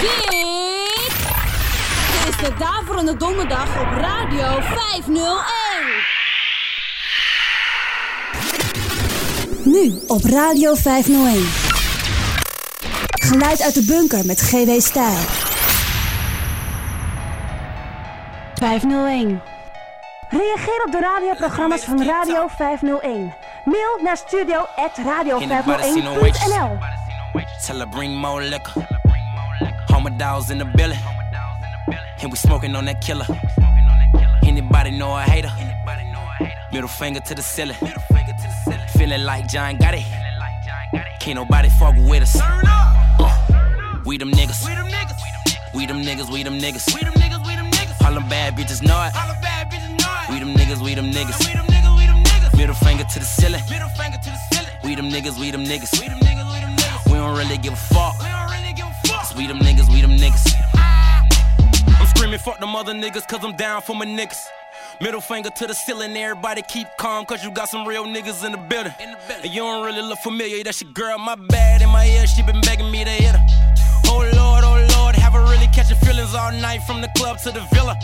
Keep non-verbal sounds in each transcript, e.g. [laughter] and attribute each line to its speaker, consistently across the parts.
Speaker 1: Dit is de Daverende Donderdag op Radio 501.
Speaker 2: Nu op Radio 501. Geluid uit de bunker met GW Stijl. 501. Reageer op de radioprogramma's van Radio 501. Mail naar studio.radio501.nl
Speaker 3: Tell her bring more liquor. Homicides in the building. And we smoking on that killer. Anybody know a hater? Middle finger to the ceiling. Feeling like John Gotti. Can't nobody fuck with us. Uh, we them niggas. We them niggas. We them niggas. We them niggas. All them bad bitches know it. We them niggas. We them niggas. Middle finger to the ceiling. We them niggas. We them niggas. We don't really give a fuck. We them niggas. We them niggas. I'm screaming fuck them other niggas cause I'm down for my niggas. Middle finger to the ceiling, everybody keep calm cause you got some real niggas in the building. And you don't really look familiar, that's your girl, my bad in my ear, she been begging me to hit her. Oh lord, oh lord, have her really catching feelings all night from the club to the villa.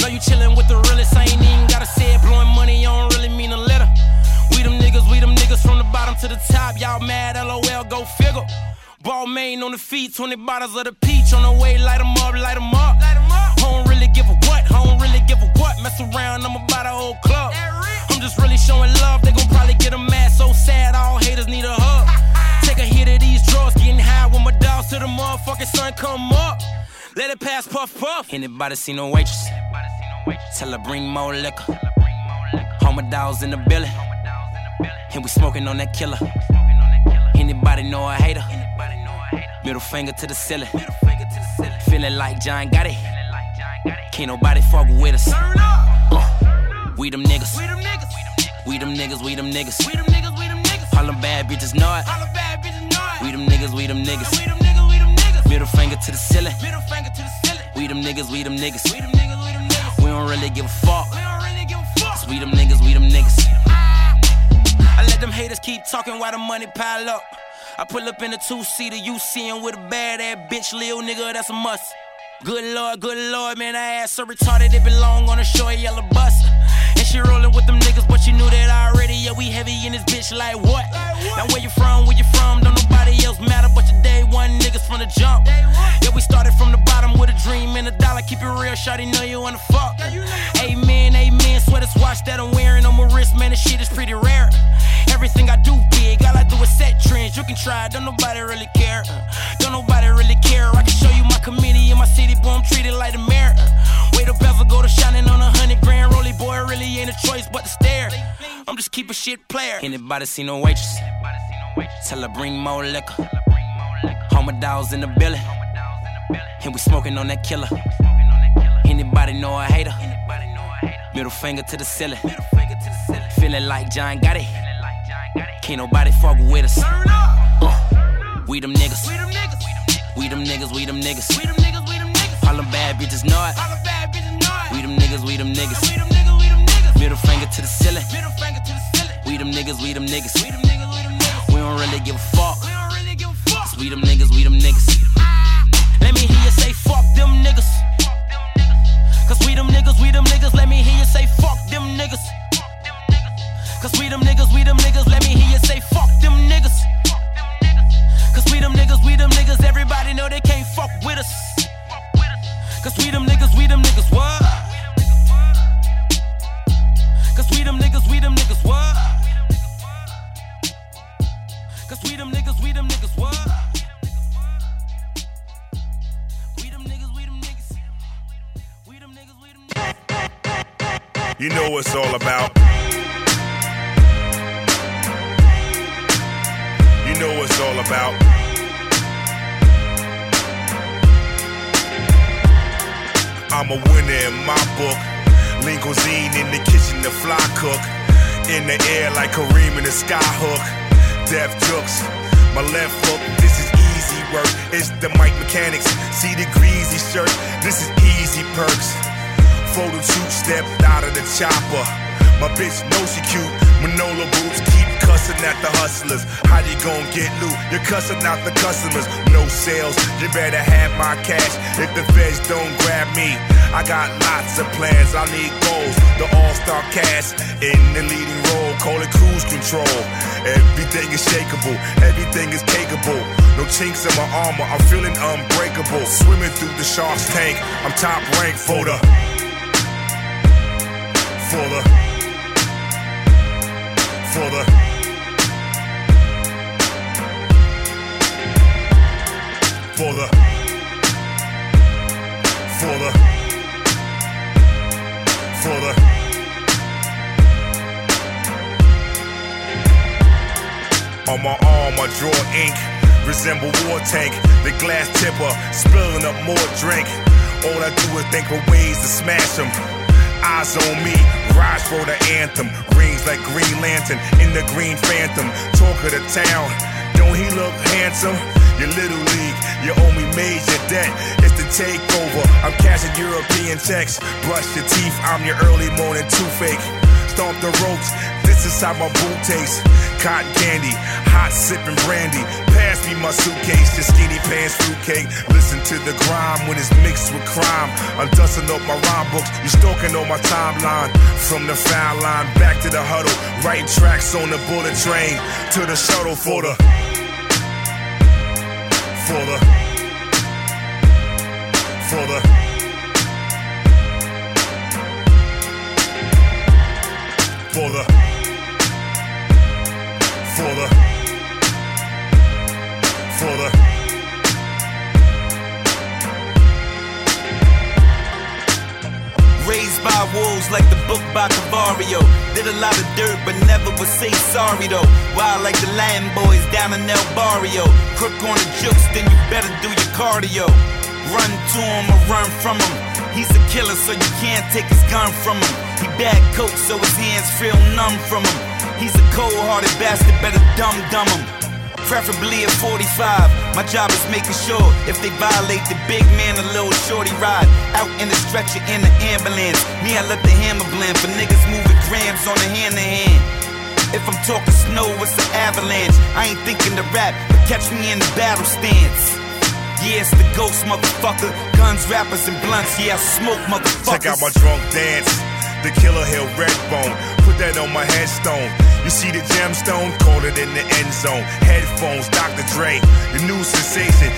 Speaker 3: Know you chillin' with the realest, I ain't even gotta say it, blowing money, you don't really mean a letter. We them niggas, we them niggas from the bottom to the top, y'all mad, lol, go figure. Balmain on the feet, 20 bottles of the peach on the way, light 'em up, light 'em up. I don't really give a what, I don't really give a what. Mess around, I'm about a whole club. I'm just really showing love, they gon' probably get a mad, so sad, all haters need a hug. [laughs] Take a hit of these drawers, getting high with my dogs till the motherfucking sun come up. Let it pass, puff, puff. Anybody see no waitress? Tell her bring more liquor. Homicides in the building. And we smoking on that killer. Anybody know a hater? Middle finger to the ceiling. Feeling like John Gotti. Can't nobody fuck with us. Uh, we them niggas. We them niggas. We them niggas. We them niggas. All them bad bitches know it. We them niggas. We them niggas. Middle finger to the ceiling. We them niggas. We them niggas. We don't really give a fuck. Cause we them niggas. We them niggas. I let them haters keep talking while the money pile up. I pull up in a two seater, you see him with a bad ass bitch, lil nigga, that's a must. Good lord, good lord, man, I ass so retarded it belong on a short yellow bus. And she rolling with them niggas, but you knew that already. Yeah, we heavy in this bitch, like what? Now where you from, where you from, don't nobody else matter but your day one niggas from the jump. Yeah, we started from the bottom with a dream and a dollar. Keep it real, shawty, know you wanna fuck. Amen, amen, swear this watch that I'm wearing on my wrist, man, this shit is pretty rare. Everything I do big, all I do is set trends. You can try, don't nobody really care. Uh, don't nobody really care. I can show you my committee in my city, boy, I'm treated like a mayor. Uh, way the bezel go to shining on a hundred grand rolly, boy, really ain't a choice but to stare. I'm just keep a shit player. Anybody see no waitress? Tell her bring more liquor. dolls in the building. And we smoking on that killer. Anybody know a hater? Middle finger to the ceiling. Feeling like John Gotti. Can't nobody fuck with us. Uh, we them niggas. We them niggas. We them niggas. All them bad bitches know it. We them niggas. We them niggas. Middle finger to the ceiling. We them niggas. We them niggas. We don't really give a fuck. We them niggas. We them niggas. Let me hear you say fuck them niggas. Cause we them niggas. We them niggas. Let me hear you say fuck them niggas. Cause we them niggas, we them niggas, let me hear you say fuck them niggas. Cause we them niggas, we them niggas, everybody know they can't fuck with us. Cause we them niggas, we them niggas, what? Cause we them niggas, we them niggas, what? Cause we them niggas, we them niggas, what? We them niggas, we them niggas. We them niggas, we them.
Speaker 4: You know what it's all about. Know it's all about. I'm a winner in my book. Lean cuisine in the kitchen, the fly cook. In the air like Kareem in the sky hook. Death jokes. My left hook, this is easy work. It's the mic mechanics. See the greasy shirt, this is easy perks. Photo shoot stepped out of the chopper. My bitch knows she cute. Manolo boots keep cussing at the hustlers. How you gon' get loot? You're cussing out the customers. No sales, you better have my cash. If the feds don't grab me, I got lots of plans. I need goals. The all-star cast in the leading role. Call it cruise control. Everything is shakeable. Everything is cakeable. No chinks in my armor. I'm feeling unbreakable. Swimming through the shark's tank. I'm top ranked for the for the for the for the for the for the on my arm I draw ink resemble war tank the glass tipper spilling up more drink. All I do is think of ways to smash them Eyes on me, rise for the anthem. Rings like Green Lantern in the Green Phantom. Talk of the town, don't he look handsome? Your little league, you owe me major debt. It's the takeover. I'm cashing European checks. Brush your teeth, I'm your early morning toothache. Stomp the ropes, this is how my boot tastes. Cotton candy, hot sipping brandy. Pass me my suitcase, your skinny pants fruitcake. Listen to the grime when it's mixed with crime. I'm dusting up my rhyme books, you stalking on my timeline. From the foul line back to the huddle, writing tracks on the bullet train to the shuttle for the for the for the for the for the
Speaker 5: by wolves like the book by Cavario. Did a lot of dirt, but never would say sorry though. Wild like the Latin boys down in El Barrio. Crook on the jukes, then you better do your cardio. Run to him or run from him. He's a killer, so you can't take his gun from him. He bad coke, so his hands feel numb from him. He's a cold-hearted bastard, better dumb dumb him. Preferably at 45. My job is making sure if they violate the big man, a little shorty ride. Out in the stretcher in the ambulance. Me, I let the hammer blend for niggas moving grams on the hand to hand. If I'm talking snow, it's an avalanche. I ain't thinking to rap, but catch me in the battle stance. Yeah, it's the ghost, motherfucker. Guns, rappers, and blunts. Yeah, I smoke, motherfuckers.
Speaker 4: Check out my drunk dance. The Killer Hill Red Bone. Put that on my headstone. You see the gemstone? Caught it in the end zone. Headphones, Dr. Dre. The new sensation.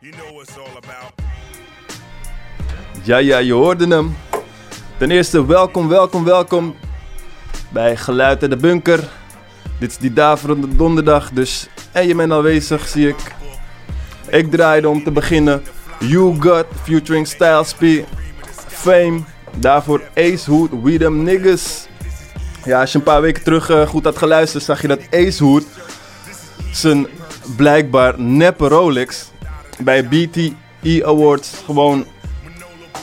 Speaker 4: You know what it's all about.
Speaker 6: Ja, ja, je hoorde hem. Ten eerste, welkom, welkom, welkom bij Geluid in de Bunker. Dit is die daverende donderdag, dus en je bent aanwezig, zie ik. Ik draaide om te beginnen You Got featuring Styles P, Fame. Daarvoor Ace Hood, We Them Niggas. Ja, als je een paar weken terug eh, goed had geluisterd, zag je dat Ace Hood zijn blijkbaar neppe Rolex bij BTE Awards gewoon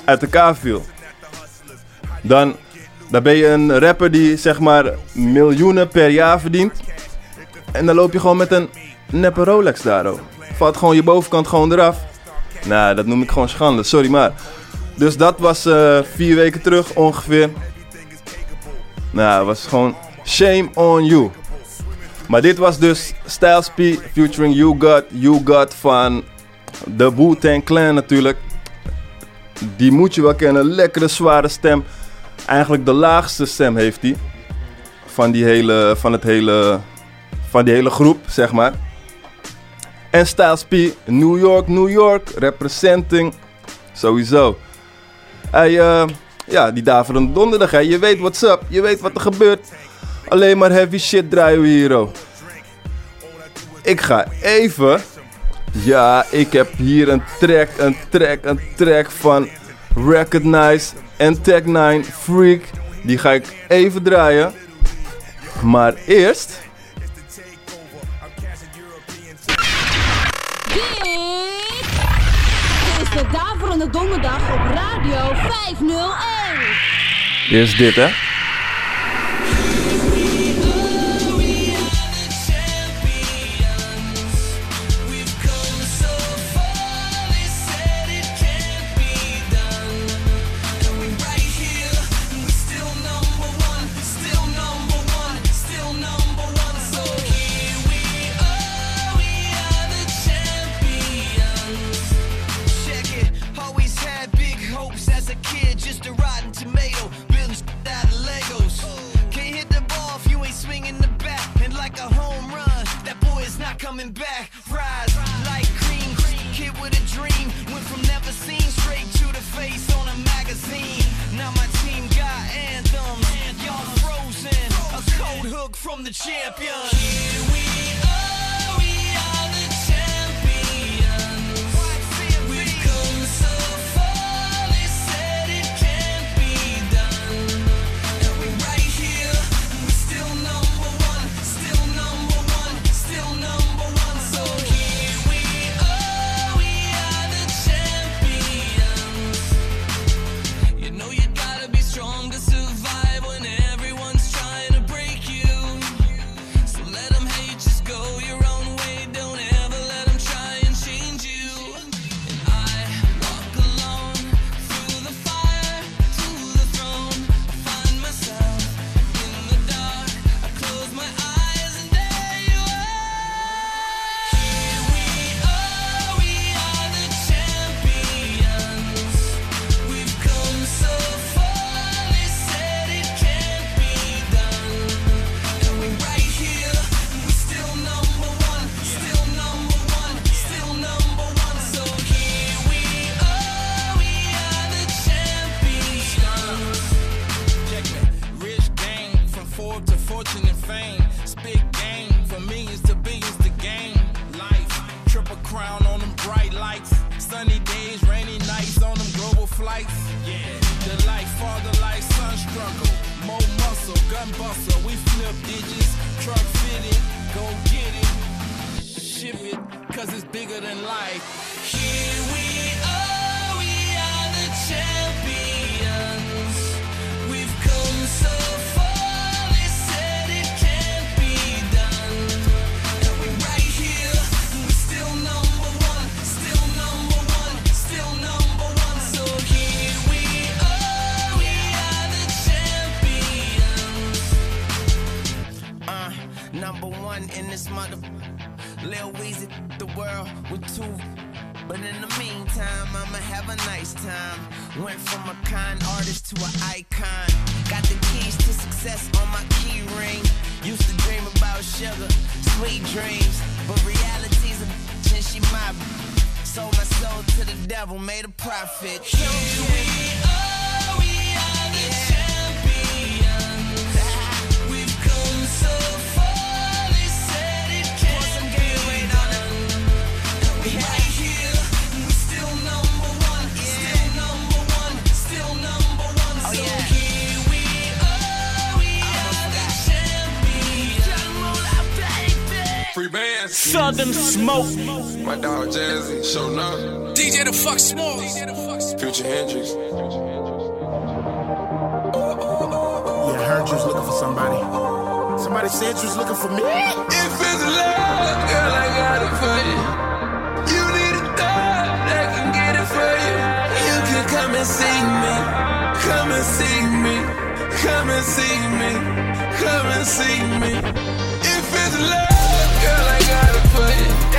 Speaker 6: uit elkaar viel. Dan, dan ben je een rapper die zeg maar miljoenen per jaar verdient. En dan loop je gewoon met een neppe Rolex daar. Oh. Valt gewoon je bovenkant gewoon eraf. Nou, dat noem ik gewoon schande, sorry maar. Dus dat was eh, vier weken terug ongeveer. Nou, het was gewoon shame on you. Maar dit was dus Styles P featuring You Got, You Got van de Wu-Tang Clan natuurlijk. Die moet je wel kennen, lekkere zware stem. Eigenlijk de laagste stem heeft hij. Van, die hele, van, het hele, van die hele groep, zeg maar. En Styles P, New York, New York, representing. Sowieso. Hij, eh, ja, die daverende donderdag, hè. Je weet what's up, je weet wat er gebeurt. Alleen maar heavy shit draaien we hier, oh. Ik ga even... Ja, ik heb hier een track, een track, een track van Recognize en Tech 9 Freak. Die ga ik even draaien. Maar eerst...
Speaker 1: 501.
Speaker 6: Eerst dit, hè.
Speaker 7: number one in
Speaker 8: this mother. Lil Weezy, the world with two. But in the meantime, I'ma have a nice time. Went from a con artist to an icon. Got the keys to success on my key ring. Used to dream about sugar, sweet dreams. But reality's a bitch and she my Sold my soul to the devil, made a profit.
Speaker 9: You
Speaker 10: Southern Smoke.
Speaker 9: My dog Jazzy, show up.
Speaker 10: DJ the fuck Smoke.
Speaker 9: Future Hendrix.
Speaker 11: Yeah, heard you was looking for somebody. Somebody said you was looking for me.
Speaker 9: If it's love, girl, I got it for you. You need a thug that can get it for you. You can come and see me. Come and see me. Come and see me. Come and see me. If it's love. Girl, I gotta put it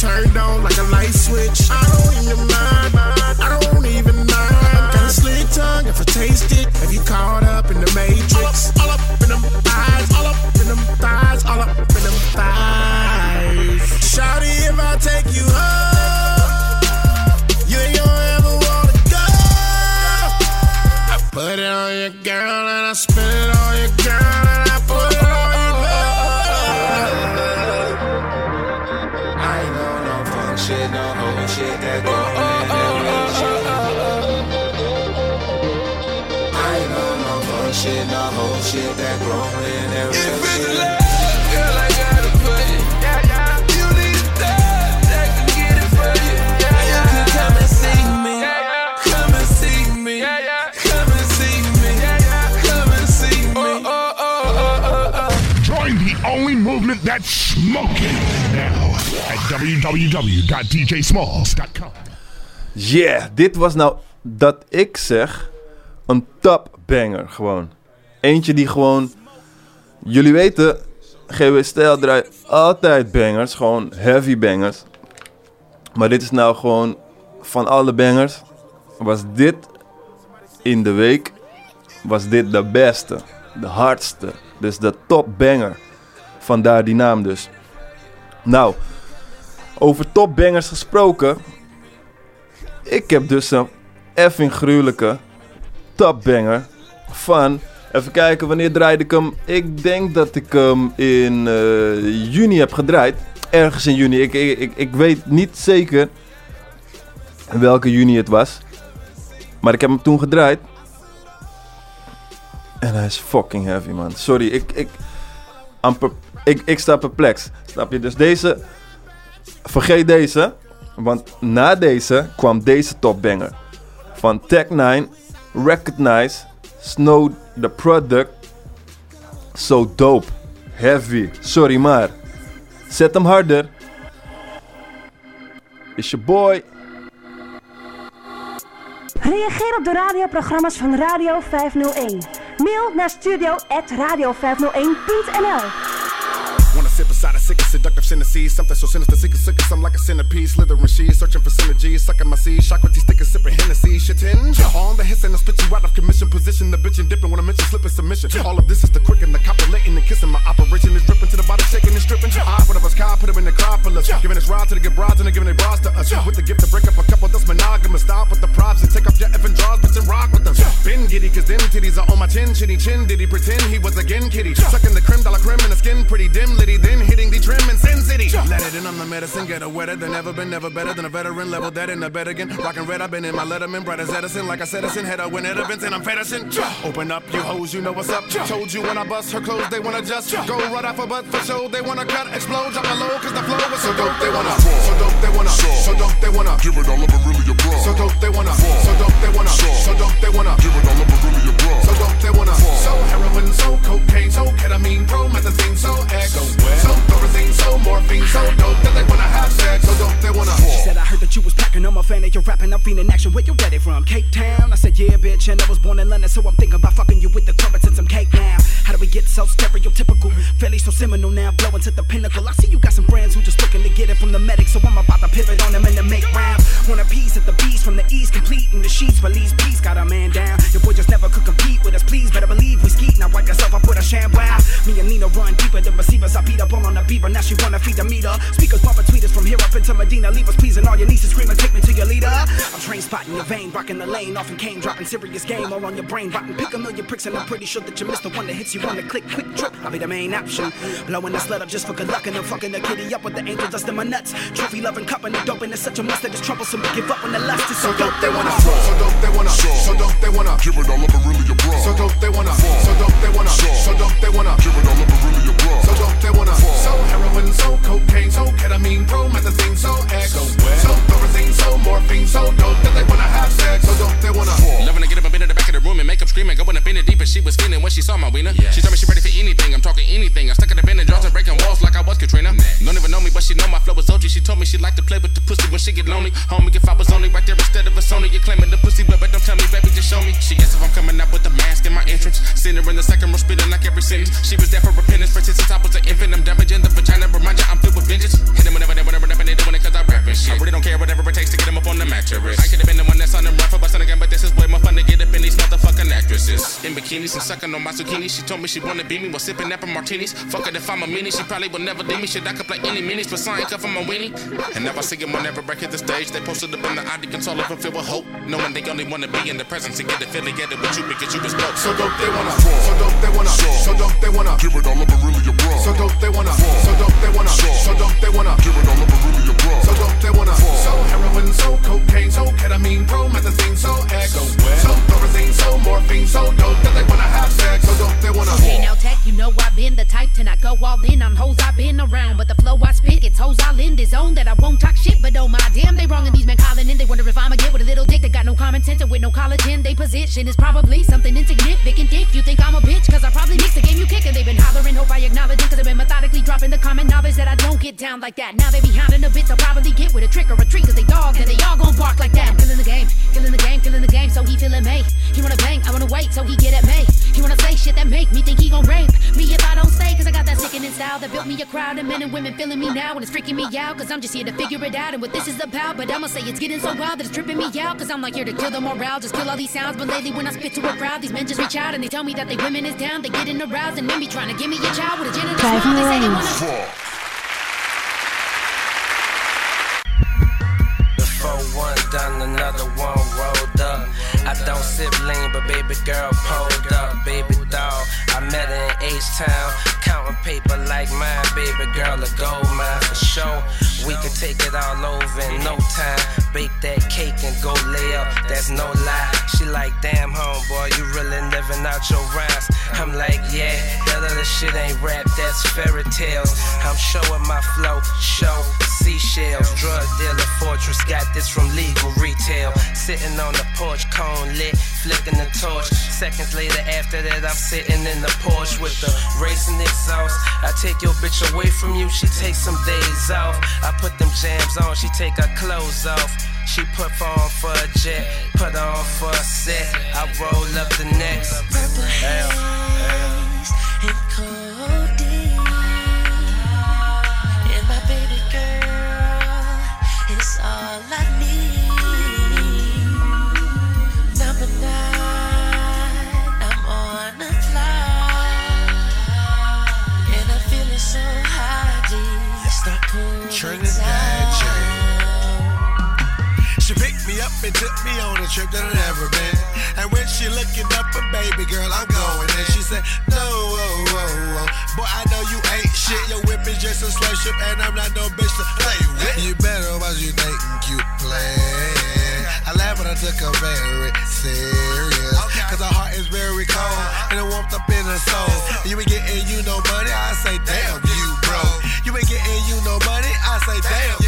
Speaker 11: turned on like a light switch.
Speaker 12: www.djsmalls.com.
Speaker 6: Yeah, dit was nou dat ik zeg een top banger gewoon. Eentje die gewoon, jullie weten, GW Stijl draait altijd bangers, gewoon heavy bangers. Maar dit is nou gewoon van alle bangers, was dit in de week, was dit de beste, de hardste, dus de top banger. Vandaar die naam dus. Nou, over topbangers gesproken. Ik heb dus een effing gruwelijke topbanger van... Even kijken, wanneer draaide ik hem? Ik denk dat ik hem in eh, juni heb gedraaid. Ergens in juni. Ik, ik, ik, weet niet zeker welke juni het was. Maar ik heb hem toen gedraaid. En hij is fucking heavy, man. Sorry, ik, ik, ik, ik sta perplex. Snap je? Dus deze... Vergeet deze. Want na deze kwam deze topbanger. Van Tech 9, Recognize, Snow the Product. So dope. Heavy. Sorry maar. Zet hem harder. Is je boy.
Speaker 2: Reageer op de radioprogramma's van Radio 501. Mail naar studio.radio501.nl
Speaker 13: Wanna sip beside a sick and seductive Tennessee. Something so sinister, sick and sick, I'm like a centipede. Slithering she searching for synergies. Sucking my seed, shock with these stickers, sipping Hennessy. Shitting on the hiss and I spit you out of commission. Position the bitch and dipping when I mention slipping submission. All of this is the quick and the copulating and kissing. My operation is dripping to the body, shaking and stripping. I put up a sky, put them in the Acropolis. Giving this ride to the good broads and they're giving their bras to us. With the gift to break up a couple that's monogamous. Stop with the props and take off your effing drawers, bitch, and rock with them. Been giddy, cause them titties are on my chin. Chinny chin, did he pretend he was again kitty? Sucking the creme, dollar creme in the skin, pretty dim litty. Then hitting the trim in Sin City. Let it in, I'm the medicine, get it wetter than ever been, never better than a veteran. Level that in the bed again. Rockin' red, I've been in my letterman, bright as Edison, like I said, Edison. Head up when events, and I'm fetishing. Open up, you hoes, you know what's up. Told you when I bust her clothes, they wanna just go right off a butt for show. They wanna cut, explode, drop the low, cause the flow is so dope. They wanna, so dope, they wanna, so dope, they wanna. Give it all up and really a bro. So dope, they wanna, so dope, they wanna, so dope, they wanna. Give it all up and really a bro. So dope, they wanna, so heroin, so cocaine, so ketamine, promethazine, so X, so thorazine, so morphine, so dope that they wanna have sex. So dope, they wanna.
Speaker 14: She said, I heard that you was packing. I'm a fan of your rapping. I'm feeling action. Where you it from? Cape Town? I said, yeah, bitch. And I was born in London, so I'm thinking about fucking you with the carrots and some cake now. How do we get so stereotypical. Fairly so seminal now, blowing to the pinnacle. I see you got some friends who just looking to get it from the medic, so I'm about to pivot on them and then make rounds. Want a piece of the beast from the east, completing the sheets, release peace, got a man down. Your boy just never could compete with us, please. Better believe we skeet. Now wipe yourself up with a sham wow. Me and Nina run deeper than receivers. I beat up all on the beaver, now she wanna feed the meter. Speakers bumping tweeters from here up into Medina. Leave us pleasing all your nieces screaming, take me to your leader. I'm train spotting your vein, rocking the lane, off often came dropping serious game all on your brain, rotten. Pick a million pricks, and I'm pretty sure that you missed the one that hits you on the click, quick trip. I'll be the main option. Blowing the sled up just for good luck, and I'm fucking the kitty up with the angel dust in my nuts. Trophy loving cup and the dope, and it's such a must that it's troublesome to give up when the lust is so dope. They wanna
Speaker 13: So dope they wanna, so dope they wanna give it all up and really your bro. So dope they wanna, so dope they wanna, so dope they wanna give it all up and really your bro. So dope they wanna, so heroin, so cocaine, so ketamine, promethazine, so X, so so thorazine, so morphine, so dope that they wanna have sex. So dope they wanna.
Speaker 15: Loving to get up and been in the back of the room and make up screaming, going up in it deep, and she was feeling when she saw my wiener. She told me she ready for anything. I'm talking anything. I stuck in the bend and draws and breaking walls like I was Katrina. Don't even know me, but she know my flow was OG. She told me she liked to play with the pussy when she get lonely. Homie, if I was only right there instead of a Sony, you claiming the pussy, but, but don't tell me, baby, just show me. She asked if I'm coming out with a mask in my entrance. Her in the second row spitting like every sentence. She bikinis and sucking on my zucchini. She told me she wanna be me while sipping apple martinis. Fuck it if I'm a meanie, she probably will never leave me. Shit, I could play any minis, but sign cuff on my weenie. And now I see them whenever I hit the stage. They posted up in the audience, all of them filled with hope. Knowing they only wanna be in the presence and get affiliated with you because you was dope.
Speaker 13: So dope they wanna, so dope they wanna, so dope they wanna give it all up and really your bro. So dope they wanna, so dope they wanna, so dope they wanna give it all up and really your bro. So dope they wanna, so heroin, so cocaine, so ketamine, promethazine, so X, so so thorazine, so morphine, so dope they wanna have sex. So dope they wanna.
Speaker 16: Okay, now tech, you know I've been the type to not go all in on hoes I've been around. But the flow I spit, it's hoes all in the zone that I won't talk shit, but oh my damn, they wrong and these men calling in. They wonder if I'ma get with a little dick that got no common sense and with no collagen. They position is probably something insignificant. If you think I'm a bitch, cause I probably mix the game you kickin'. They've been hollering, hope I acknowledge it, cause I've been methodically dropping the common knowledge that I don't get down like that. Now they be hounding a bitch, I'll probably get with a trick or a treat, cause they dogs and they all gon' bark like that. I'm killing the game, killing the game, killing the game, so he feeling me. He wanna bang, I wanna wait, so he get at me. He wanna say shit that make me think he gon' rape me if I don't stay, cause I got that sickening style that built me a crowd of men and women feeling me now and it's freaking me out, cause I'm just here to figure it out and what this is about. But I'ma say it's getting so wild that it's tripping me out, cause I'm like here to kill the morale, just kill all these sounds. But lately when I spit to a crowd, these men just reach out and they tell me that they women is down, they getting aroused and then be trying to give me a child with a gin and a
Speaker 2: Krijg
Speaker 16: smile. They say they wanna.
Speaker 17: Before one another one sip lean, but baby girl pulled up. Baby Met her in H Town. Counting paper like mine, baby girl, a gold mine for sure. We could take it all over in no time. Bake that cake and go lay up, that's no lie. She like, damn, homeboy, you really living out your rhymes. I'm like, yeah, that other shit ain't rap, that's fairy tales. I'm showing my flow, show seashells. Drug dealer fortress, got this from legal retail. Sitting on the porch, cone lit, flicking the torch. Seconds later, after that, I'm sitting in the porch with the racing exhaust. I take your bitch away from you, she takes some days off. I put them jams on, she take her clothes off. She put on for a jet, put on for a set. I roll up the next. Hell, hell.
Speaker 18: and codeine. And my baby girl is all I need. And
Speaker 19: took me on a trip that I'd never been. And when she looking up a baby girl, I'm going. And she said, No, oh, oh, oh. boy, I know you ain't shit. Your whip is just a slush ship, and I'm not no bitch to play with. You better watch you think you play. I laugh when I took her very serious. Cause her heart is very cold, and it warmed up in her soul. You ain't getting you no money, I say, damn, you bro. You ain't getting you no money, I say, damn,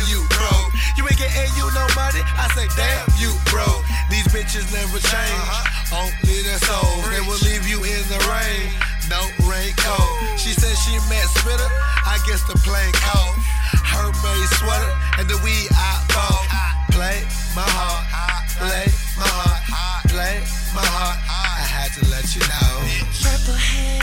Speaker 19: you no I say, damn, you bro. These bitches never change, uh-huh. only their souls. They will leave you in the rain, no raincoat. She said she met Spitter, I guess the plane cold. Her made sweater, and the weed I bought. Play my heart, play my heart, play my heart. I had to let you know.
Speaker 18: Purple haze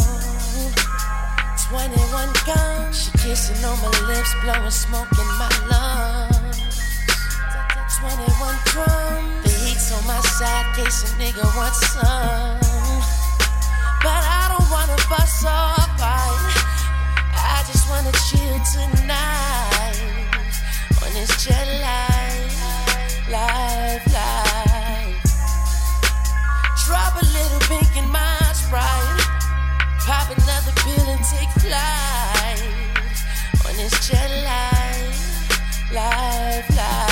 Speaker 18: kissing on my lips, blowing smoke in my lungs. 21 drum, the heat's on my side, case a nigga wants some. But I don't wanna bust or fight. I just wanna chill tonight on this jet life, life, life. Drop a little pink in my sprite. Pop another pill and take flight on this jet life, life, life.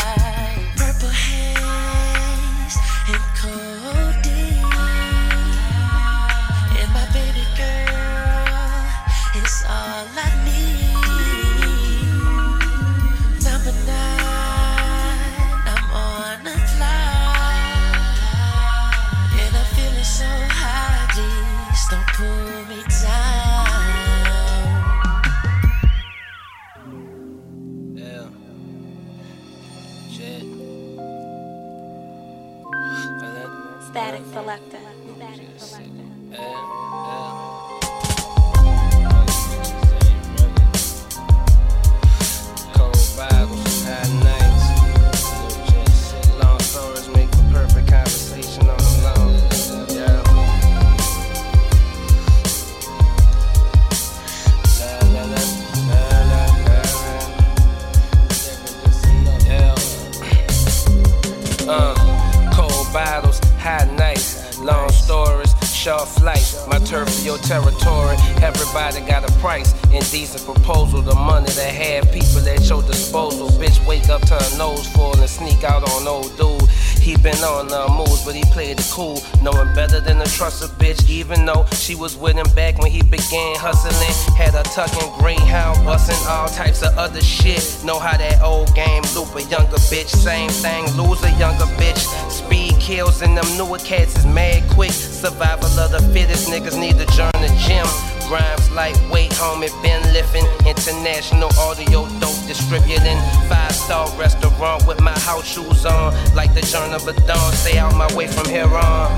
Speaker 17: With my house shoes on. Like the journey of a dawn, stay out my way from here on.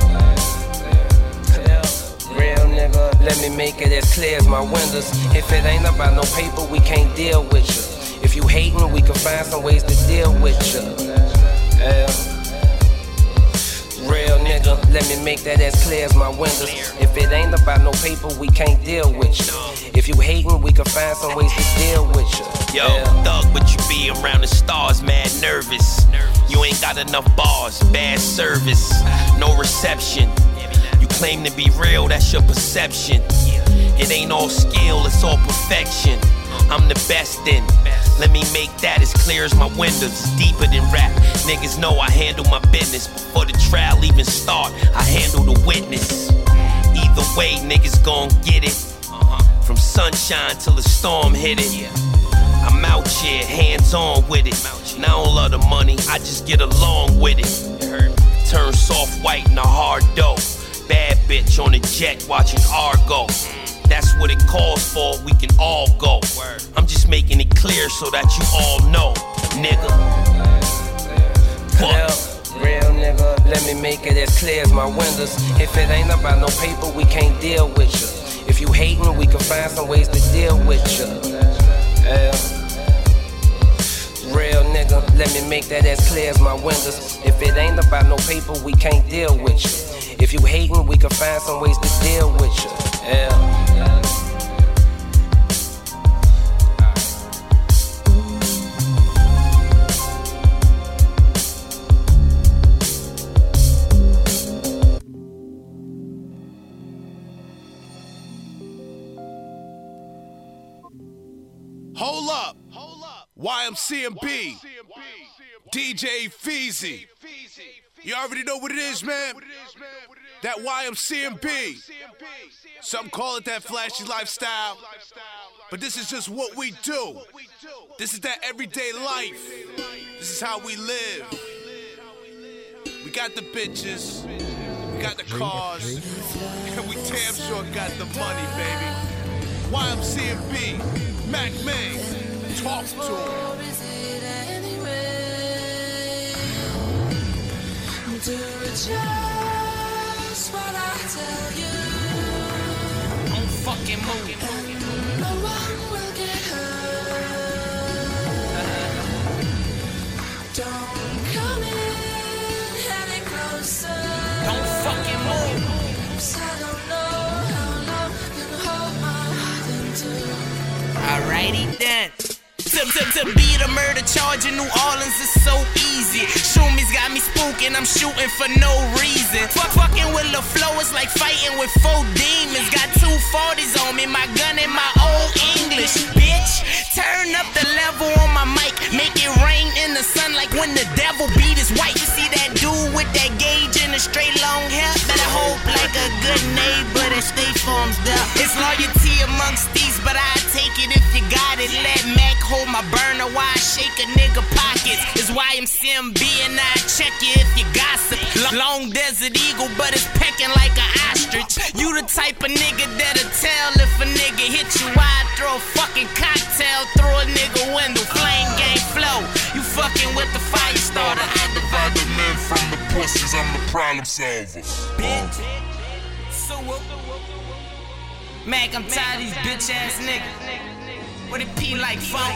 Speaker 17: Real nigga, let me make it as clear as my windows. If it ain't about no paper, we can't deal with you. If you hating, we can find some ways to deal with you. Yeah. Real nigga, let me make that as clear as my windows. If it ain't about no paper, we can't deal with you. If you hating, we can find some ways to deal with you.
Speaker 20: Yo, thug, but you be around the stars, mad nervous. You ain't got enough bars, bad service, no reception. You claim to be real, that's your perception. It ain't all skill, it's all perfection. I'm the best in. Let me make that as clear as my windows. Deeper than rap. Niggas know I handle my business. Before the trial even start, I handle the witness. Either way, niggas gon' get it. From sunshine till the storm hit it. I'm out here, hands on with it. And I don't love the money, I just get along with it. Turn soft white in a hard dough. Bad bitch on a jet watching Argo. That's what it calls for, we can all go. I'm just making it clear so that you all know, nigga.
Speaker 17: Real, real nigga, let me make it as clear as my windows. If it ain't about no paper, we can't deal with you. If you hating, we can find some ways to deal with you. Yeah. Real nigga, let me make that as clear as my windows. If it ain't about no paper, we can't deal with you. If you hating, we can find some ways to deal with you. Yeah.
Speaker 21: Hold up. YMCMB. DJ Feezy. You already know what it is, man. That YMCMB. Some call it that flashy lifestyle. But this is just what we do. This is that everyday life. This is how we live. We got the bitches. We got the cars. And [laughs] we damn sure got the money, baby. YMCMB. Mack Maine. Talk to him.
Speaker 22: To adjust what I tell you.
Speaker 5: Fucking move.
Speaker 8: To, to, to beat a murder charge in New Orleans is so easy. Shoomies got me spooking, I'm shooting for no reason. Fuck fucking with flow, it's like fighting with four demons. Got two 40s on me, my gun and my old English. Bitch, turn up the level on my mic. Make it rain in the sun like when the devil beat his wife. You see that dude with that gauge and the straight long hair? Better hope like a good neighbor that stay farms there. It's loyalty amongst these, but I take it if you got it. Let Mac hold my burner while I shake a nigga pockets. It's YMCMB and I check you if you gossip. Long desert eagle, but it's pecking like an ostrich. You the type of nigga that'll tell if a nigga hit you. I throw a fucking cocktail through a nigga window. Flame gang flow. You fucking with the fire starter.
Speaker 12: I divide the men from the pussies, I'm the problem solver.
Speaker 8: Bitch. So what? Mac, I'm tired of these bitch ass niggas. What it be like, funk?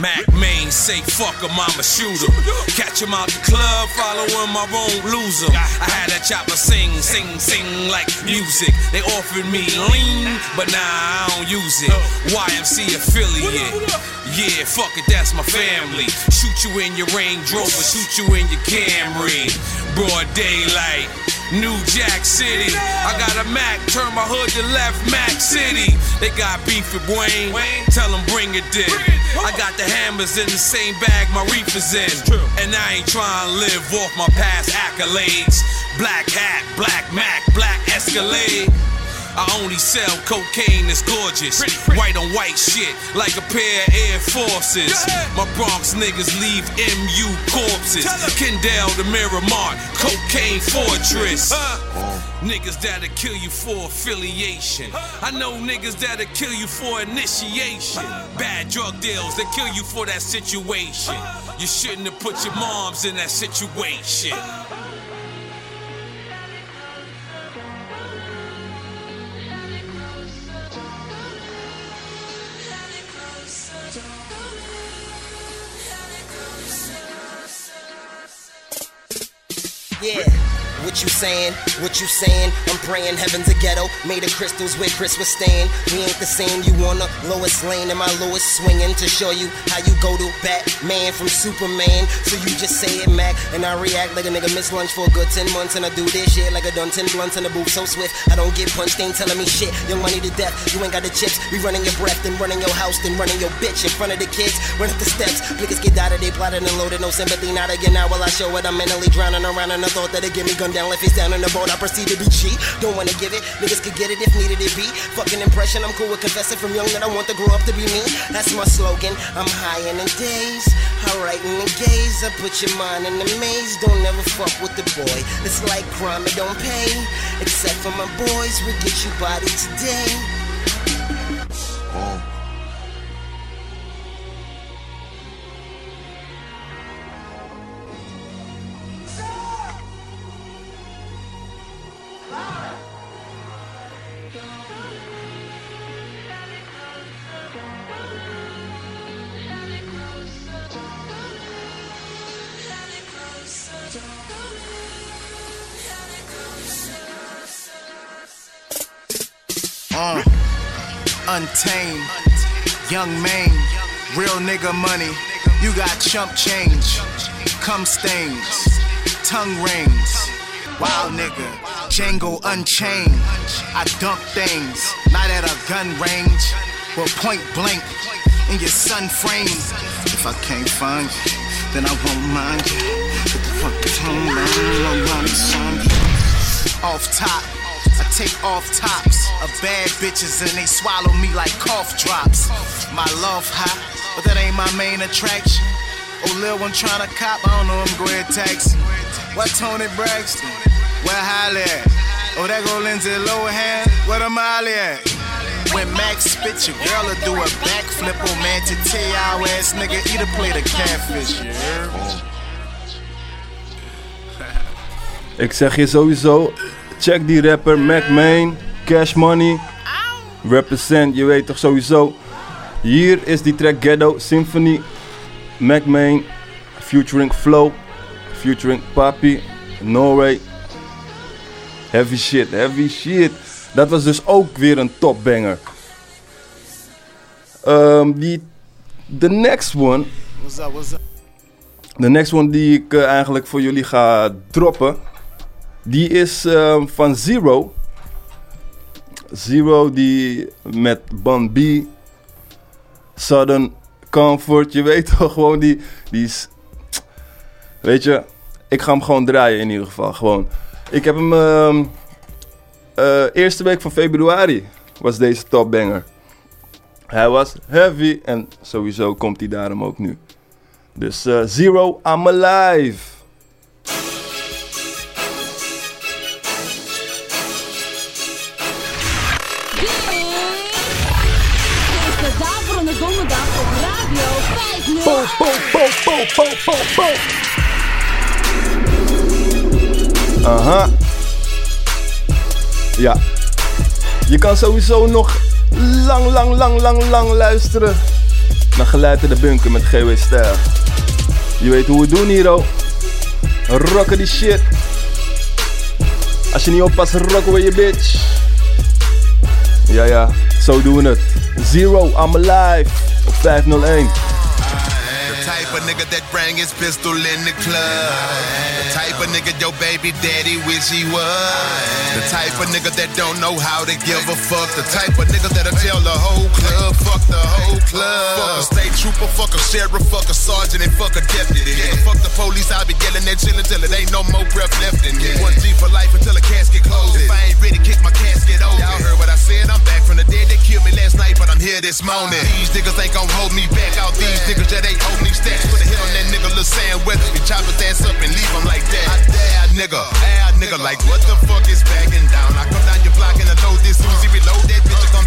Speaker 20: Mack Maine say fuck a mama shooter. Catch him out the club, following my wrong loser. I had that chopper sing, sing, sing like music. They offered me lean, but nah, I don't use it. YMC affiliate. Yeah, fuck it, that's my family. Shoot you in your Range Rover, shoot you in your Camry. Broad daylight. New Jack City. I got a Mac, turn my hood to left, Mac City. They got beef with Wayne, tell them bring it in. I got the hammers in the same bag my reefers in. And I ain't trying to live off my past accolades. Black hat, black Mac, black Escalade. I only sell cocaine that's gorgeous. White on white shit, like a pair of Air Forces. My Bronx niggas leave MU corpses. Kendall, the Miramar, cocaine fortress. Niggas that'll kill you for affiliation. I know niggas that'll kill you for initiation. Bad drug deals that kill you for that situation. You shouldn't have put your moms in that situation.
Speaker 23: Yeah. What you saying? What you saying? I'm praying heaven's a ghetto made of crystals where Chris was staying. We ain't the same. You on the lowest lane and my lowest swinging to show you how you go to Batman from Superman. So you just say it, Mac, and I react like a nigga miss lunch for a good 10 months. And I do this shit like I done 10 blunts in the booth so swift. I don't get punched, ain't telling me shit. Young money to death, you ain't got the chips. We running your breath, then running your house, then running your bitch in front of the kids. Run up the steps, niggas get dotted, they plotted and loaded. No sympathy, not again. Now will I show it? I'm mentally drowning around in the thought that it give me gun down like face down in the boat. I proceed to be cheap. Don't wanna give it, niggas could get it if needed it be. Fucking impression, I'm cool with confessing from young that I want to grow up to be me. That's my slogan. I'm high in the days, alright in the gaze. I put your mind in the maze. Don't never fuck with the boy. It's like crime, it don't pay. Except for my boys, we get you body today.
Speaker 19: Young man, real nigga money. You got chump change, cum stains, tongue rings. Wild nigga, Django unchained. I dump things, not at a gun range, but point blank in your sun frame. If I can't find you, then I won't mind you. What the fuck is home, man? Off top, take off tops of bad bitches and they swallow me like cough drops. My love hot, but that ain't my main attraction. Oh, Lil one tryna cop, I don't know him, go ahead taxi. What Toni Braxton? Where Holly at? Oh, that go Lindsay Lohan? Where the Molly at? When Max spit your girl will do a backflip, oh man, to tell y'all ass nigga, either play the catfish, you heard?
Speaker 6: Ik zeg je sowieso, check die rapper Mac Main. Cash Money. Represent, je weet toch sowieso. Hier is die track Ghetto Symphony. McMain. Featuring Flow. Featuring Papi. Norway. Heavy shit, heavy shit. Dat was dus ook weer een topbanger. Ehm die, the next one. De next one die ik eh, eigenlijk voor jullie ga droppen. Die is ehm, van Zero. Zero die met Bun B. Sudden Comfort. Je weet toch gewoon die, die is... Weet je, ik ga hem gewoon draaien in ieder geval. Gewoon. Ik heb hem... ehm, eh, eerste week van februari was deze topbanger. Hij was heavy en sowieso komt hij daarom ook nu. Dus eh, Zero, I'm alive. Aha. Ja. Je kan sowieso nog lang, lang, lang, lang, lang luisteren naar Geluid in de Bunker met GW Stijl. Je weet hoe we doen hier, oh. Rocken die shit. Als je niet oppast, rocken we je bitch. Ja, ja, zo doen we het. Zero, I'm alive. Op 501.
Speaker 13: The type of nigga that bring his pistol in the club. The type of nigga your baby daddy wish he was. The type of nigga that don't know how to give a fuck. The type of nigga that'll tell the whole club, fuck the whole club. Fuck a state trooper, fuck a sheriff, fuck a sergeant, and fuck a deputy. Nigga, fuck the police, I'll be yelling that chillin' till it ain't no more breath left in me. One G for life until a casket closes. If I ain't ready, kick my casket open. Y'all heard what I said, I'm back from the dead. They killed me last night, but I'm here this morning. These niggas ain't gon' hold me back. Out these niggas that ain't owe me stacks. Put a hit on that nigga, Lil Sam Weathersby. Chop his ass up and leave him like that. I dare nigga, air nigga, like what the fuck is backing down? I come down your block and I load this Uzi, reload that bitch, I come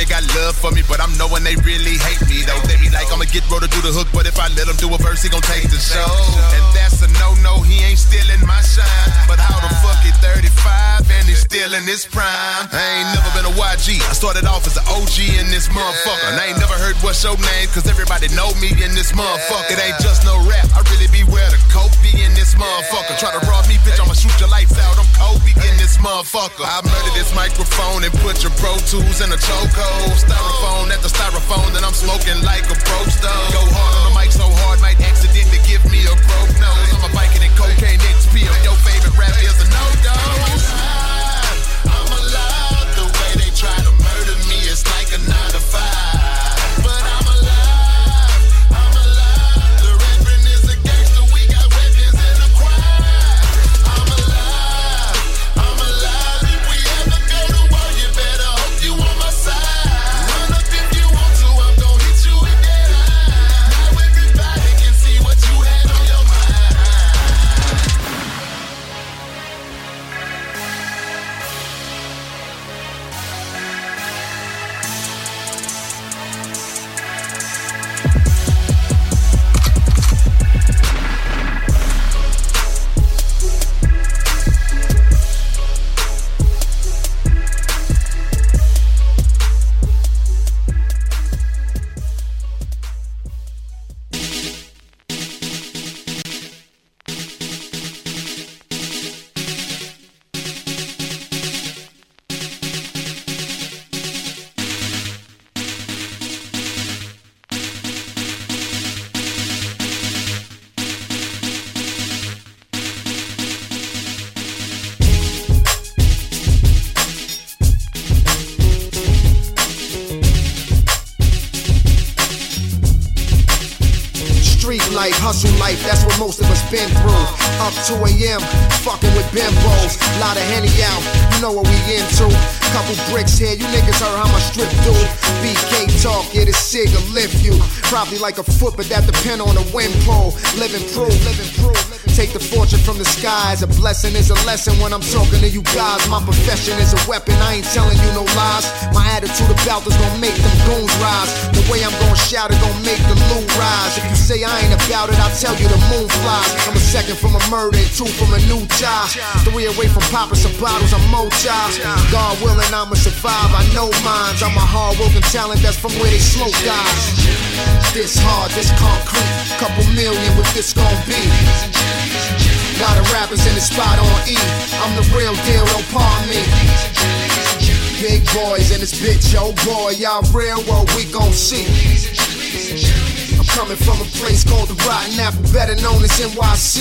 Speaker 13: they got love for me, but I'm knowing they really hate me though. They be like, I'ma get bro to do the hook, but if I let him do a verse, he gon' take the show. And that's a no-no, he ain't stealing my shine. But how the fuck he 35 and he's still in his prime? I ain't never been a YG. I started off as an OG in this motherfucker. And I ain't never heard what's your name, cause everybody know me in this motherfucker. It ain't just no rap, I really be where the coke be in this motherfucker. Try to rob me, bitch, I'ma shoot your lights out. I'm Kobe in this motherfucker. I murder this microphone and put your Pro Tools in a chokehold. Styrofoam at the styrofoam, then I'm smoking like a pro stove. Go hard on the mic so hard, might accidentally give me a
Speaker 24: been through. Up 2 a.m., fucking with bimbos. Lot of Henny out, you know what we into. Couple bricks here, you niggas heard how my strip do. BK talk, yeah, this sig will lift you. Probably like a foot, but that depend on the wind pole. Living proof, living proof. Take the fortune from the skies. A blessing is a lesson when I'm talking to you guys. My profession is a weapon, I ain't telling you no lies. My attitude about this gonna make them goons rise. The way I'm gonna shout it gonna make the loot rise. If you say I ain't about it, I'll tell you the moon flies. I'm a second from a murder two from a new job. Three away from popping some bottles, I'm mocha. God willing, I'ma survive. I know mines. I'm a hard working talent that's from where they smoke guys. This hard, this concrete. Couple million, what this gon' be? Lot of rappers in the spot on E. I'm the real deal, don't pawn me. Big boys in this bitch, yo boy, y'all real, well we gon' see. Coming from a place called the Rotten Apple, better known as NYC.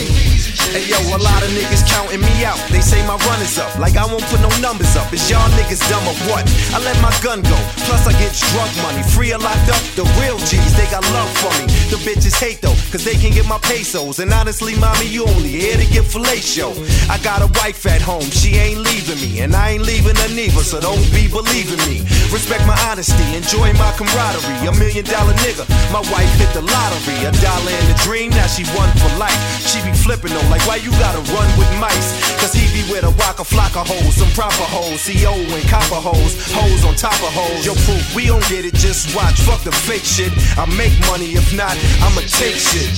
Speaker 25: Hey yo, a lot of niggas counting me out. They say my run is up, like I won't put no numbers up. Is y'all niggas dumb or what? I let my gun go, plus I get drug money. Free or locked up, the real G's, they got love for me. The bitches hate though, cause they can get my pesos. And honestly, mommy, you only here to get fellatio. I got a wife at home, she ain't leaving me. And I ain't leaving her neither, so don't be believing me. Respect my honesty, enjoy my camaraderie. A million dollar nigga, my wife hit the lottery. A dollar in the dream, now she won for life. She be flipping though, like why you gotta run with mice? Cause he be with a waka flocka hoes, some proper hoes, CO and copper hoes, hoes on top of hoes. Yo, proof, we don't get it, just watch. Fuck the fake shit. I make money, if not, I'ma take shit.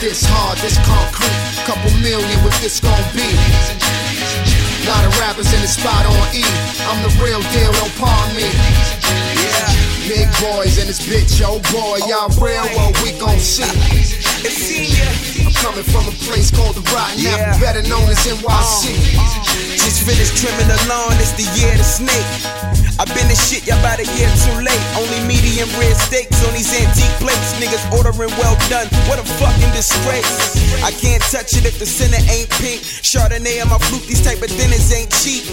Speaker 24: This hard, this concrete. Couple million, what this gon' be? Lot of rappers in the spot on E. I'm the real deal, don't pawn me. Big boys and this bitch, yo boy, y'all real, well we gon' see. I'm coming from a place called the Rotten Apple, better known as NYC. Uh.
Speaker 26: Just finished trimming the lawn, it's the year of the snake. I've been in shit, y'all about a year too late. Only medium rare steaks on these antique plates. Niggas ordering well done, what a fucking disgrace. I can't touch it if the center ain't pink. Chardonnay on my flute, these type of dinners ain't cheap.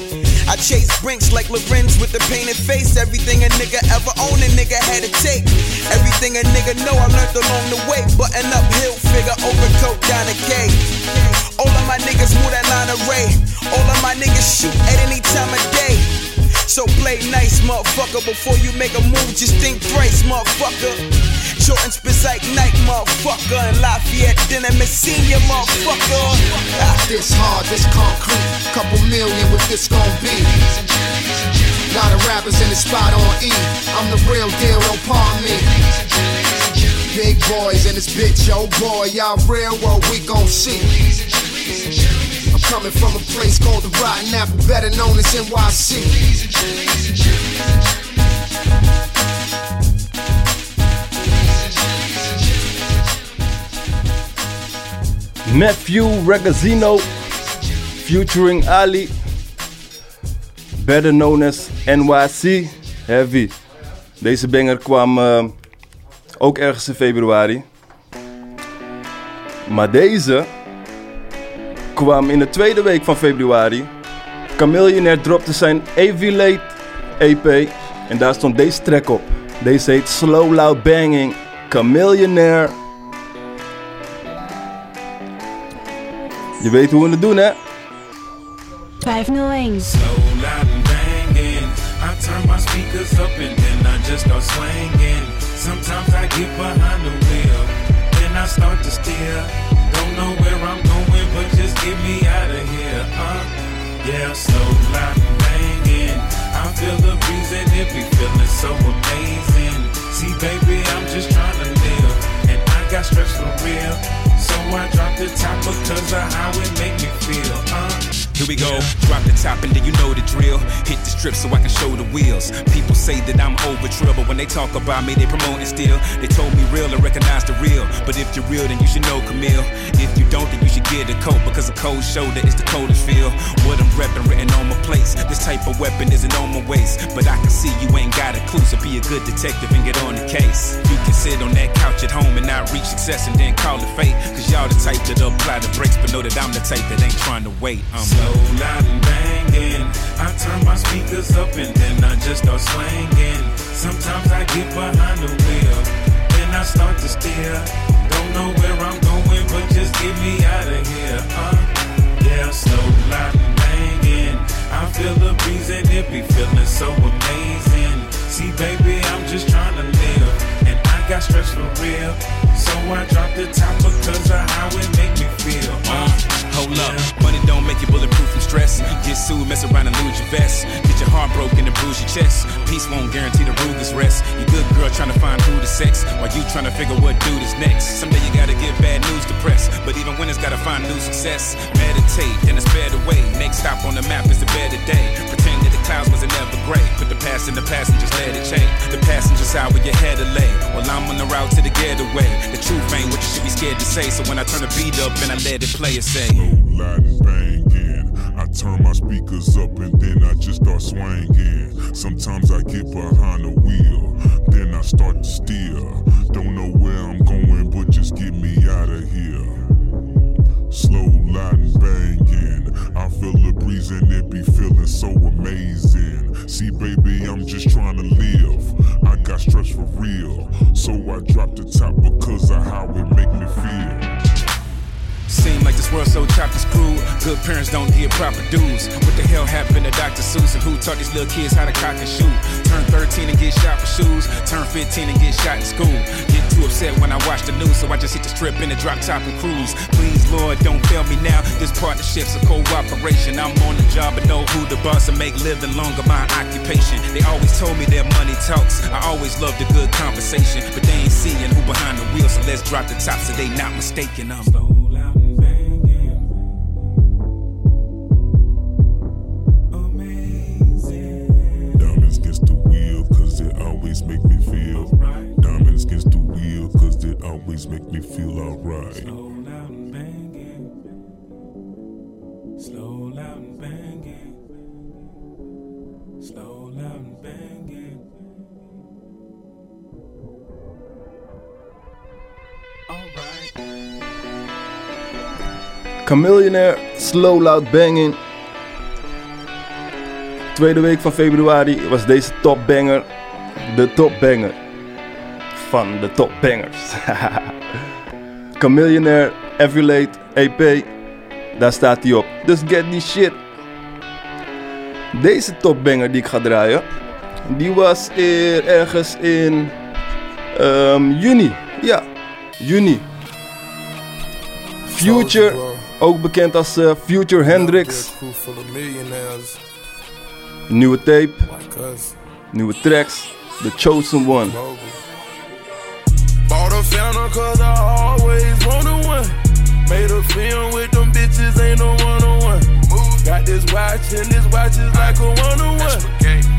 Speaker 26: I chase brinks like Lorenz with the painted face. Everything a nigga ever owned, a nigga had to take. Everything a nigga know, I learned along the way. Button up hill figure, overcoat down a K. All of my niggas move that line array. All of my niggas shoot at any time of day. So play nice, motherfucker. Before you make a move, just think thrice, motherfucker. Jordan spits like night, motherfucker. And Lafayette dinner, senior, motherfucker.
Speaker 24: This hard, this concrete. Couple million, what this gon' be? Lot of rappers in the spot on E. I'm the real deal, don't pawn me. Big boys and this bitch, yo boy, y'all real, well we gon' see. I'm coming from a place called the Rotten Apple, better known as NYC.
Speaker 6: Matthew Regazzino featuring Ali, better known as NYC Heavy. Deze banger kwam eh, ook ergens in februari. Maar deze kwam in de tweede week van februari. Chameleonaire dropte zijn AV-Late EP en daar stond deze track op. Deze heet Slow Loud Banging Chameleonaire. Je weet hoe we het doen, hè?
Speaker 2: 501.
Speaker 27: banging. I turn my speakers up and then I just start swinging. Sometimes I get behind the wheel, then I start to steer. Don't know where I'm going, but just get me out of here. Uh, yeah, slow loud banging. I feel the breeze and it be feeling so amazing. See, baby, I'm just trying to live, and I got stress for real. So I drop the top because of how it make me feel. Uh,
Speaker 5: Here we go, drop the top and then you know the drill. Hit the strip so I can show the wheels. People say that I'm over trill, but when they talk about me, they promoting still. They told me real and recognize the real. But if you're real, then you should know Camille. If you don't, then you should get a coat because a cold shoulder is the coldest feel. What I'm repping written on my place. This type of weapon isn't on my waist, but I can see you ain't got a clue. So be a good detective and get on the case. You can sit on that couch at home and not reach success and then call it fate. Cause y'all the type that apply the brakes, but know that I'm the type that ain't trying to wait. I'm
Speaker 27: so loud and banging. I turn my speakers up and then I just start swinging. Sometimes I get behind the wheel, then I start to steer. Don't know where I'm going, but just
Speaker 3: get me out of here. Uh, yeah, slow lighting banging. I feel the breeze and it be feeling so amazing. See, baby, I'm just trying to live, and I got stress for real. So I drop the top because of how it make me feel. Uh,
Speaker 27: Hold up, make you bulletproof from stress. Get sued, mess around and lose your vest. Get your heart broken and bruise your chest. Peace won't guarantee the Ruger's rest. You good girl trying to find who to sex while you trying to figure what dude is next. Someday you gotta give bad news to press, but even winners gotta find new success. Meditate, then it's better way. Next stop on the map is a better day. Pretend that the clouds wasn't ever gray. Put the past in the past and just let it change. The passenger's out with your head to lay. Well, I'm on the route to the getaway. The truth ain't what you should be scared to say. So when I turn the beat up and I let it play, it say.
Speaker 12: Latin banging. I turn my speakers up and then I just start swinging. Sometimes I get behind the wheel, then I start to steer. Don't know where I'm going, but just get me out of here. Slow Latin banging. I feel the breeze and it be feeling so amazing. See, baby, I'm just trying to live. I got stress for real, so I drop the top because of how it make me feel.
Speaker 27: Seem like this world so chopped and screwed. Good parents don't get proper dues. What the hell happened to Dr. Seuss and who taught these little kids how to cock and shoot? Turn 13 and get shot for shoes. Turn 15 and get shot in school. Get too upset when I watch the news, so I just hit the strip in the drop top and cruise. Please, Lord, don't fail me now. This partnership's a cooperation. I'm on the job and know who the boss and make living longer my occupation. They always told me that money talks. I always loved a good conversation, but they ain't seeing who behind the wheel, so let's drop the top so they not mistaken. I'm slow.
Speaker 12: Always make me feel alright.
Speaker 3: Slow loud and banging. Slow loud and banging. Slow loud and banging.
Speaker 6: Chamillionaire, Slow Loud Banging. Tweede week van februari was deze topbanger. De topbanger. Van de topbangers. [laughs] Chameleonaire, Everlate, EP. Daar staat hij op. Dus get die shit. Deze topbanger die ik ga draaien. Die was er ergens in ehm, juni. Ja, juni. Future, ook bekend als eh, Future Hendrix. Nieuwe tape, nieuwe tracks. The Chosen One.
Speaker 9: A fountain cause I always wanted one. Made a film with them bitches, ain't no one on one. Got this watch and this watch is like a one on one.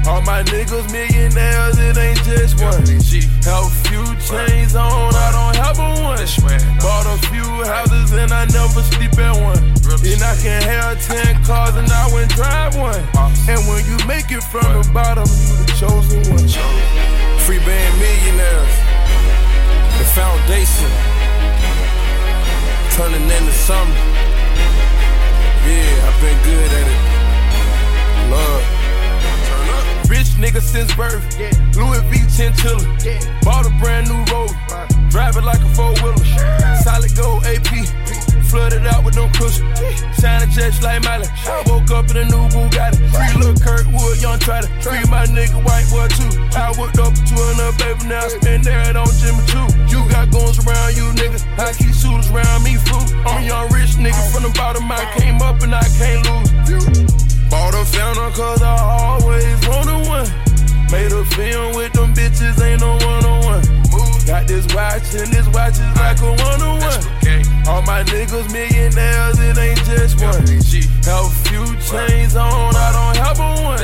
Speaker 9: All my niggas millionaires, it ain't just one. A few chains on, I don't have a one. Bought a few houses and I never sleep at one. And I can have ten cars and I wouldn't drive one. And when you make it from the bottom, you the chosen one. Free band millionaires the foundation, turning into something. Yeah, I've been good at it. Love. Turn up. Rich nigga since birth. Louis V chinchilla. Bought a brand new road. Drive it like a four wheeler. Solid gold AP. Flooded out with no cushion. Shining just like Miley. I woke up in a new Bugatti. Free little Kirkwood, young Trotter. Free my nigga white boy too. I whipped up to another baby now. I Spend that on Jimmy Choo. You got guns around you, nigga. I keep shooters around me, fool. I'm a young rich nigga from the bottom. I came up and I can't lose. Bought a fountain cause I always wanted one. Made a film with them bitches, ain't no one on one. Got this watch and this watch is like a one on one. All my niggas millionaires, it ain't just one. Have a few chains on, I don't have a one.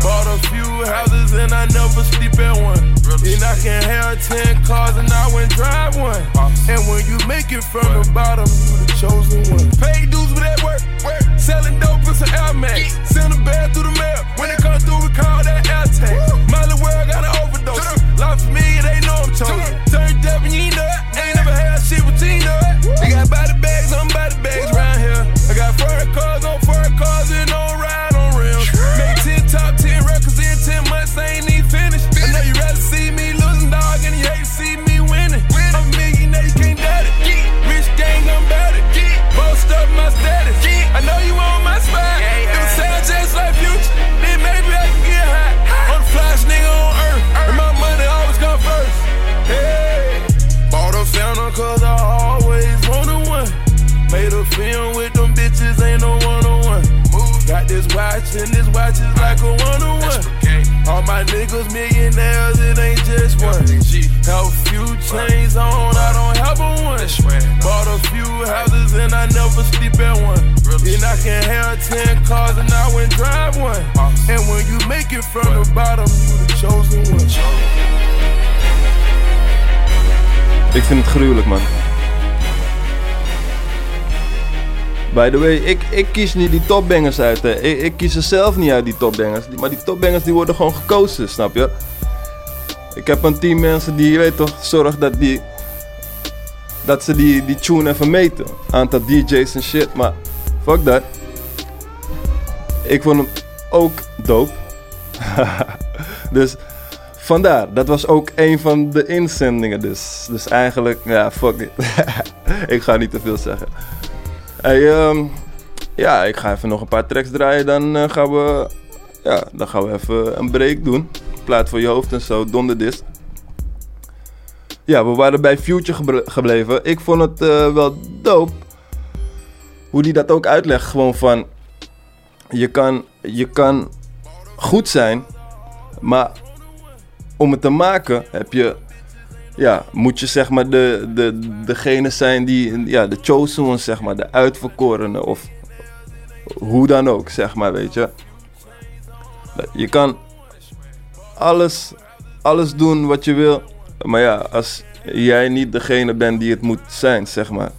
Speaker 9: Bought a few houses and I never sleep at one. And I can have ten cars and I wouldn't drive one. And when you make it from the bottom, you the chosen one. Pay dues with that work, work. Selling dope for some Air Max. Send a bag through the mail. When it comes through, we call that air tag. Molly World got an overdose. Lost me, they know I'm chosen. Turned up and you know it. Ain't never had shit with Tina. And this watch is like a one on one. All my niggas millionaires, it ain't just one. Have a few chains on, I don't have a one. Bought a few houses and I never sleep at one. And I can have ten cars and I wouldn't drive one. And when you make it from the bottom, you the chosen one.
Speaker 6: Ik vind het gruwelijk, man. By the way, ik, ik kies niet die topbangers uit. Hè. Ik, ik kies ze zelf niet uit, die topbangers. Maar die topbangers die worden gewoon gekozen, snap je? Ik heb een team mensen die, je weet toch, zorgen dat die... Dat ze die, die tune even meten. Aantal DJ's en shit, maar fuck dat. Ik vond hem ook dope. [laughs] dus vandaar, dat was ook een van de inzendingen. Dus, dus eigenlijk, ja, fuck it. [laughs] ik ga niet te veel zeggen. Hey, ehm, ja, ik ga even nog een paar tracks draaien. Dan eh, gaan we, ja, dan gaan we even een break doen. Plaat voor je hoofd en zo, donderdist. Ja, we waren bij Future geble- gebleven. Ik vond het eh, wel dope. Hoe die dat ook uitlegt. Gewoon van, je kan, je kan goed zijn, maar om het te maken heb je, ja, moet je zeg maar de, de, degene zijn die, ja, de chosen ones, zeg maar, de uitverkorene of hoe dan ook, zeg maar, weet je. Je kan alles, alles doen wat je wil, maar ja, als jij niet degene bent die het moet zijn, zeg maar.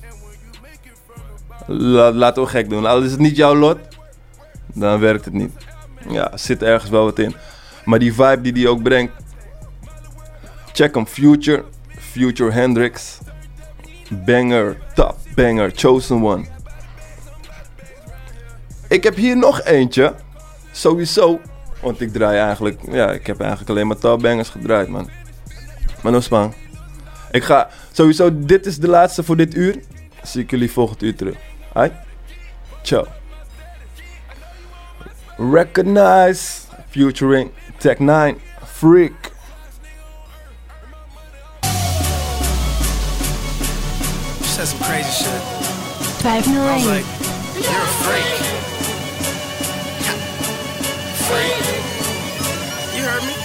Speaker 6: La, laten we gek doen. Al is het niet jouw lot, dan werkt het niet. Ja, zit ergens wel wat in. Maar die vibe die die ook brengt, check hem. Future, Future Hendrix, banger, top banger, chosen one. Ik heb hier nog eentje, sowieso, want ik draai eigenlijk, ja, ik heb eigenlijk alleen maar top bangers gedraaid, man. Maar no span. Ik ga, sowieso, dit is de laatste voor dit uur. Zie ik jullie volgend uur terug. Hai? Ciao. Recognize featuring Tech 9 Freak.
Speaker 2: Said some crazy shit.
Speaker 28: 501.
Speaker 2: I was like, you're a freak. Freak. You heard me?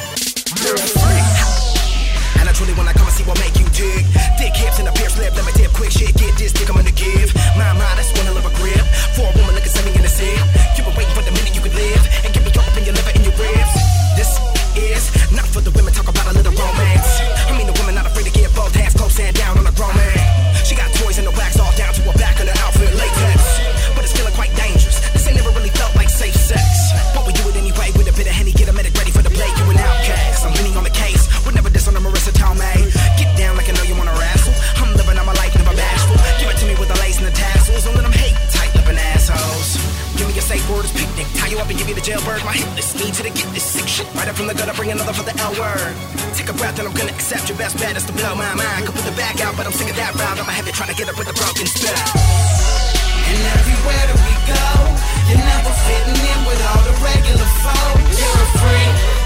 Speaker 2: You're a freak.
Speaker 14: And I truly wanna come and see what make you dig. Thick hips and a pierced lip, let me tip quick shit. Get this dick, I'm gonna give. My mind, I just wanna a grip. For a woman looking sending in the zip. You been waiting for the minute you could live. And get me up in your liver and your ribs. This is not for the women, And the jailbird. My hit list. Need to get this sick shit right up from the gutter. Bring another for the L word. Take a breath and I'm gonna accept your best bet is to blow my mind. Could put the back out, but I'm sick of that round. I'ma trying to get up with the broken spell.
Speaker 13: And everywhere we go, you're never fitting in with all the regular folks. You're a freak.